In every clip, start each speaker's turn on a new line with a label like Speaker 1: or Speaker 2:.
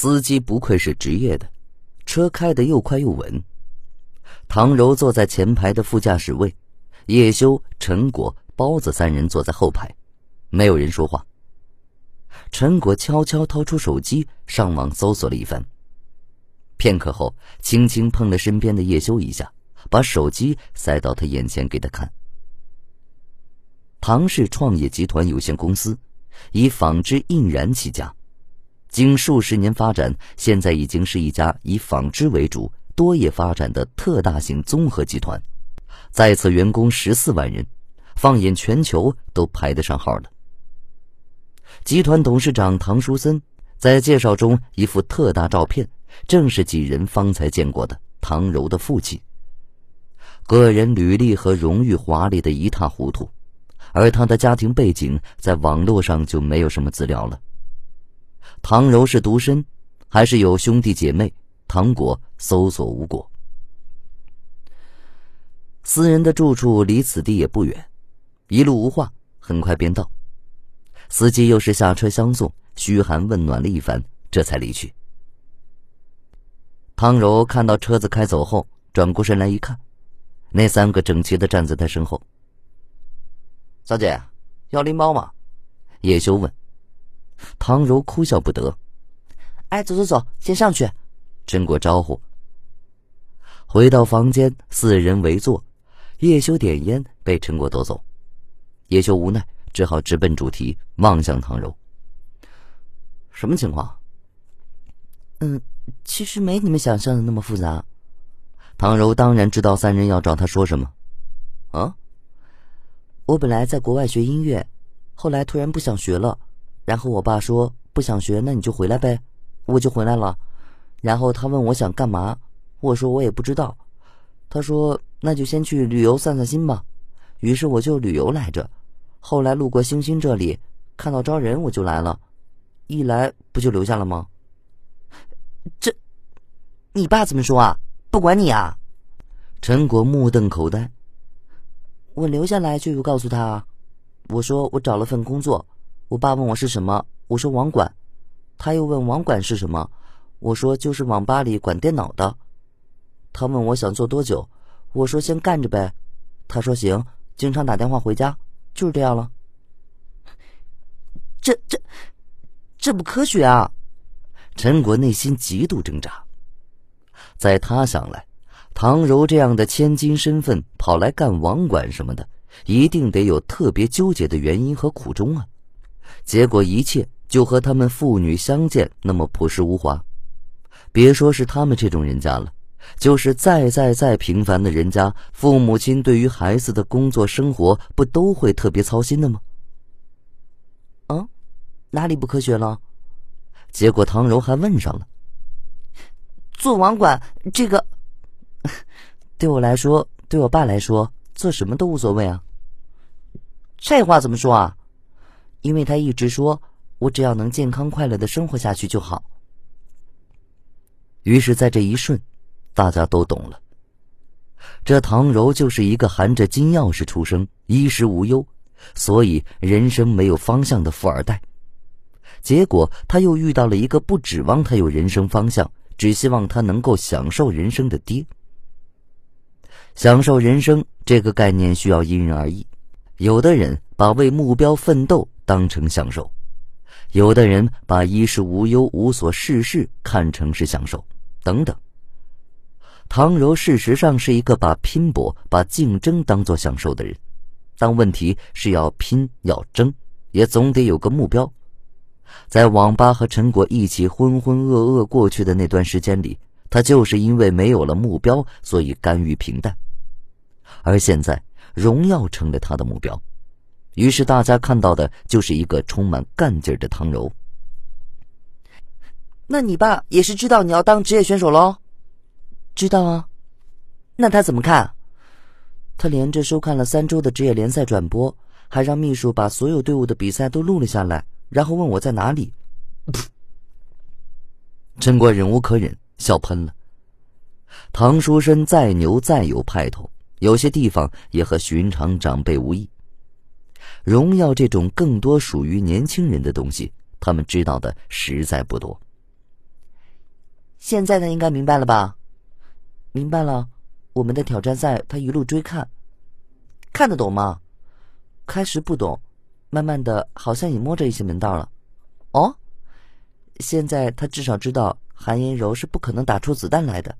Speaker 1: 司机不愧是职业的，车开得又快又稳。唐柔坐在前排的副驾驶位，叶修、陈果、包子三人坐在后排，没有人说话。陈果悄悄掏出手机，上网搜索了一番。片刻后，轻轻碰了身边的叶修一下，把手机塞到他眼前给他看。唐氏创业集团有限公司，以纺织印染起家，经数十年发展，现在已经是一家以纺织为主。多业发展的特大型综合集团，在此员工十四万人，放眼全球都排得上号的。集团董事长唐书森在介绍中一幅特大照片，正是几人方才见过的唐柔的父亲。个人履历和荣誉华丽的一塌糊涂，而他的家庭背景在网络上就没有什么资料了。唐柔是独身，还是有兄弟姐妹？唐果搜索无果。私人的住处离此地也不远，一路无话，很快便到。司机又是下车相送，嘘寒问暖了一番，这才离去。汤柔看到车子开走后，转过身来一看，那三个整齐的站在他身后。小姐，要拎包吗？叶修问。汤柔哭笑不得。
Speaker 2: 哎，走走走，先上去。
Speaker 1: 陈果招呼。回到房间，四人围坐，叶修点烟，被陈果夺走。叶修无奈，只好直奔主题，望向唐柔。什么情况？
Speaker 2: 嗯，其实没你们想象的那么复杂。
Speaker 1: 唐柔当然知道三人要找他说什么。啊？
Speaker 2: 我本来在国外学音乐，后来突然不想学了，然后我爸说不想学，那你就回来呗，我就回来了。然后他问我想干嘛，我说我也不知道。他说那就先去旅游散散心吧。于是我就旅游来着。后来路过星星这里，看到招人，我就来了。一来不就留下了吗？这，你爸怎么说啊？不管你啊！
Speaker 1: 陈果目瞪口呆。
Speaker 2: 我留下来就又告诉他，我说我找了份工作。我爸问我是什么，我说网管。他又问网管是什么。我说就是网吧里管电脑的，他问我想做多久，我说先干着呗，他说行，经常打电话回家，就是这样了。这这这不科学啊！
Speaker 1: 陈果内心极度挣扎，在他想来，唐柔这样的千金身份跑来干网管什么的，一定得有特别纠结的原因和苦衷啊。结果一切就和他们父女相见那么朴实无华。别说是他们这种人家了，就是再再再平凡的人家，父母亲对于孩子的工作生活不都会特别操心的吗？
Speaker 2: 嗯，哪里不科学了？
Speaker 1: 结果唐柔还问上了：“
Speaker 2: 做网管这个，对我来说，对我爸来说，做什么都无所谓啊。”这话怎么说啊？因为他一直说我只要能健康快乐的生活下去就好。
Speaker 1: 于是，在这一瞬，大家都懂了。这唐柔就是一个含着金钥匙出生、衣食无忧，所以人生没有方向的富二代。结果，他又遇到了一个不指望他有人生方向，只希望他能够享受人生的爹。享受人生这个概念需要因人而异，有的人把为目标奋斗当成享受，有的人把衣食无忧、无所事事看成是享受。等等，唐柔事实上是一个把拼搏、把竞争当作享受的人，但问题是要拼要争，也总得有个目标。在网吧和陈果一起浑浑噩噩过去的那段时间里，他就是因为没有了目标，所以甘于平淡。而现在，荣耀成了他的目标，于是大家看到的就是一个充满干劲的唐柔。
Speaker 2: 那你爸也是知道你要当职业选手喽？知道啊。那他怎么看？他连着收看了三周的职业联赛转播，还让秘书把所有队伍的比赛都录了下来，然后问我在哪里。
Speaker 1: 陈国忍无可忍，笑喷了。唐书生再牛再有派头，有些地方也和寻常长辈无异。荣耀这种更多属于年轻人的东西，他们知道的实在不多。
Speaker 2: 现在他应该明白了吧？明白了。我们的挑战赛他一路追看，看得懂吗？开始不懂，慢慢的好像也摸着一些门道了。哦，现在他至少知道韩延柔是不可能打出子弹来的。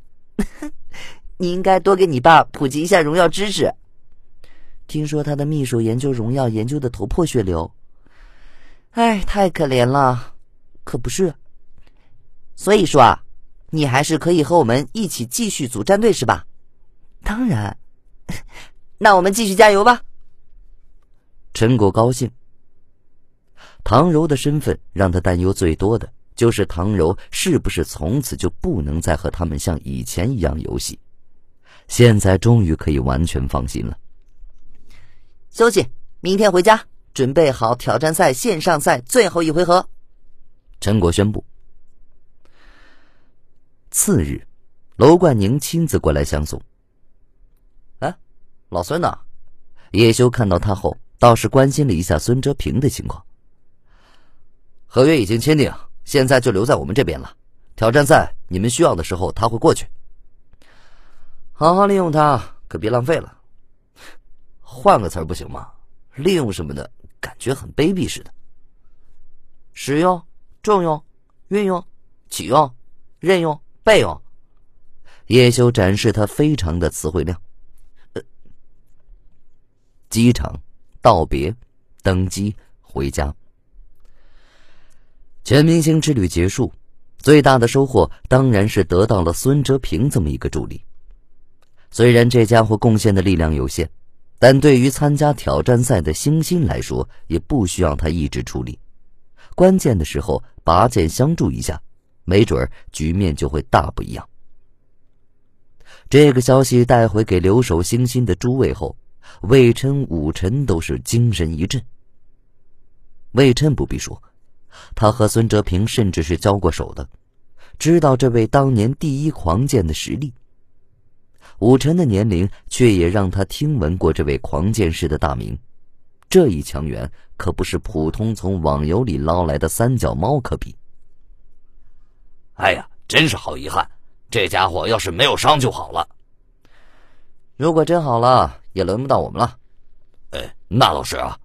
Speaker 2: 你应该多给你爸普及一下荣耀知识。听说他的秘书研究荣耀研究的头破血流，哎，太可怜了。可不是。所以说啊，你还是可以和我们一起继续组战队，是吧？当然，那我们继续加油吧。
Speaker 1: 陈果高兴。唐柔的身份让他担忧最多的就是唐柔是不是从此就不能再和他们像以前一样游戏。现在终于可以完全放心了。
Speaker 2: 休息，明天回家准备好挑战赛线上赛最后一回合。
Speaker 1: 陈果宣布。次日，楼冠宁亲自过来相送。哎老孙呢？叶修看到他后，倒是关心了一下孙哲平的情况。合约已经签订，现在就留在我们这边了。挑战赛你们需要的时候，他会过去。好好利用他，可别浪费了。换个词儿不行吗？利用什么的感觉很卑鄙似的。
Speaker 2: 使用、重用、运用、启用、任用、备用。
Speaker 1: 叶修展示他非常的词汇量。机场道别，登机回家。全明星之旅结束，最大的收获当然是得到了孙哲平这么一个助理。虽然这家伙贡献的力量有限，但对于参加挑战赛的星星来说，也不需要他一直处理。关键的时候拔剑相助一下，没准局面就会大不一样。这个消息带回给留守星星的诸位后。魏琛、武臣都是精神一振。魏琛不必说，他和孙哲平甚至是交过手的，知道这位当年第一狂剑的实力。武臣的年龄却也让他听闻过这位狂剑士的大名，这一强援可不是普通从网游里捞来的三脚猫可比。
Speaker 3: 哎呀，真是好遗憾，这家伙要是没有伤就好了。
Speaker 1: 如果真好了。也轮不到我们了，
Speaker 3: 哎，那倒是啊。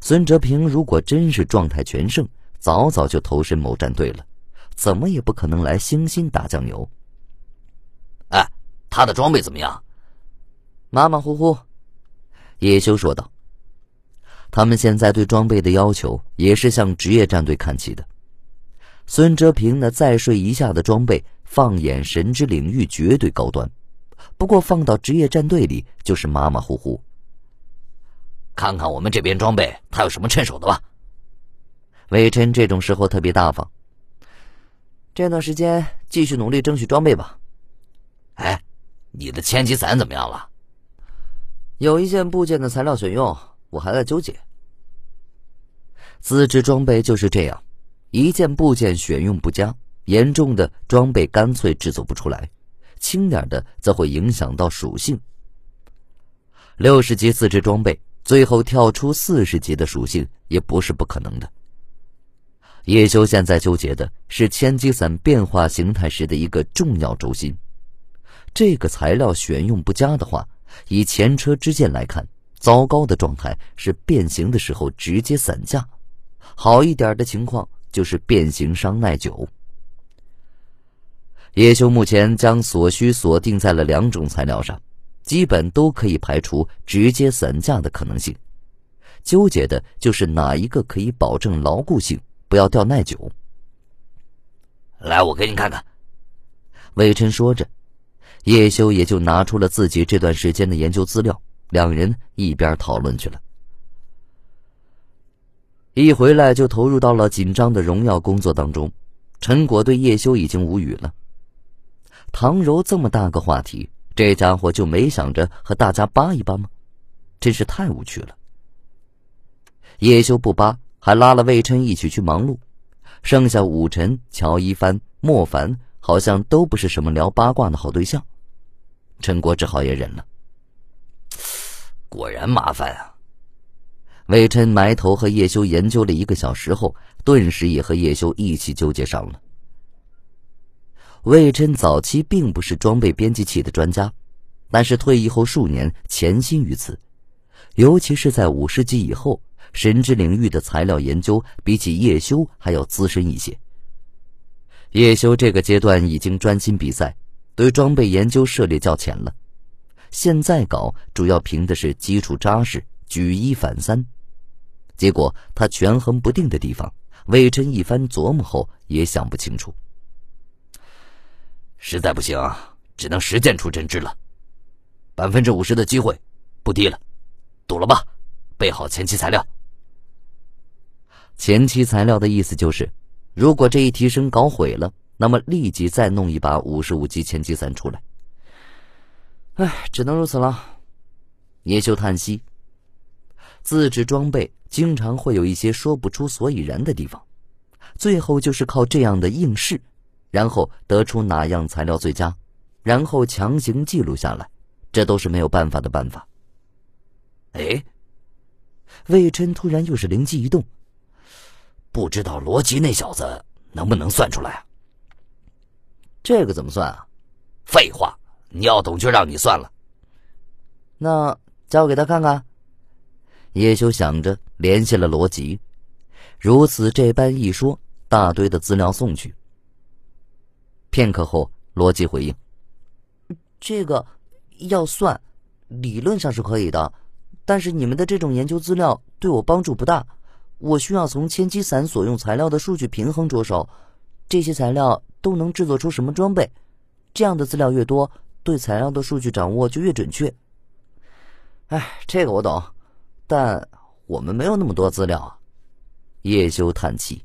Speaker 1: 孙哲平如果真是状态全盛，早早就投身某战队了，怎么也不可能来星星打酱油。
Speaker 3: 哎，他的装备怎么样？
Speaker 1: 马马虎虎。叶修说道：“他们现在对装备的要求也是向职业战队看齐的。孙哲平那再睡一下的装备，放眼神之领域绝对高端。”不过放到职业战队里就是马马虎虎。
Speaker 3: 看看我们这边装备，他有什么趁手的吧？
Speaker 1: 魏琛这种时候特别大方。
Speaker 2: 这段时间继续努力争取装备吧。
Speaker 3: 哎，你的千机伞怎么样了？
Speaker 1: 有一件部件的材料选用，我还在纠结。自制装备就是这样，一件部件选用不佳，严重的装备干脆制作不出来。轻点的则会影响到属性。六十级自制装备，最后跳出四十级的属性也不是不可能的。叶修现在纠结的是千机伞变化形态时的一个重要轴心。这个材料选用不佳的话，以前车之鉴来看，糟糕的状态是变形的时候直接散架；好一点的情况就是变形伤耐久。叶修目前将所需锁定在了两种材料上，基本都可以排除直接散架的可能性。纠结的就是哪一个可以保证牢固性，不要掉耐久。
Speaker 3: 来，我给你看看。
Speaker 1: 魏琛说着，叶修也就拿出了自己这段时间的研究资料，两人一边讨论去了。一回来就投入到了紧张的荣耀工作当中，陈果对叶修已经无语了。唐柔这么大个话题，这家伙就没想着和大家扒一扒吗？真是太无趣了。叶修不扒，还拉了魏琛一起去忙碌，剩下武臣、乔一帆、莫凡，好像都不是什么聊八卦的好对象。陈国只好也忍了。
Speaker 3: 果然麻烦啊！
Speaker 1: 魏琛埋头和叶修研究了一个小时后，顿时也和叶修一起纠结上了。魏琛早期并不是装备编辑器的专家，但是退役后数年潜心于此，尤其是在五世纪以后，神之领域的材料研究比起叶修还要资深一些。叶修这个阶段已经专心比赛，对装备研究涉猎较浅了。现在搞主要凭的是基础扎实，举一反三。结果他权衡不定的地方，魏琛一番琢磨后也想不清楚。
Speaker 3: 实在不行，只能实践出真知了。百分之五十的机会，不低了。赌了吧，备好前期材料。
Speaker 1: 前期材料的意思就是，如果这一提升搞毁了，那么立即再弄一把五十五级前期伞出来。唉，只能如此了。叶修叹息。自制装备经常会有一些说不出所以然的地方，最后就是靠这样的应试，然后得出哪样材料最佳，然后强行记录下来，这都是没有办法的办法。
Speaker 3: 哎，
Speaker 1: 魏琛突然又是灵机一动，
Speaker 3: 不知道罗辑那小子能不能算出来啊？
Speaker 1: 这个怎么算啊？
Speaker 3: 废话，你要懂就让你算了。
Speaker 1: 那交给他看看。叶修想着，联系了罗辑。如此这般一说，大堆的资料送去。片刻后，罗辑回应：“这个要算，理论上是可以的，但是你们的这种研究资料对我帮助不大。我需要从千机伞所用材料的数据平衡着手，这些材料都能制作出什么装备？这样的资料越多，对材料的数据掌握就越准确。”哎，这个我懂。但我们没有那么多资料啊，叶修叹气。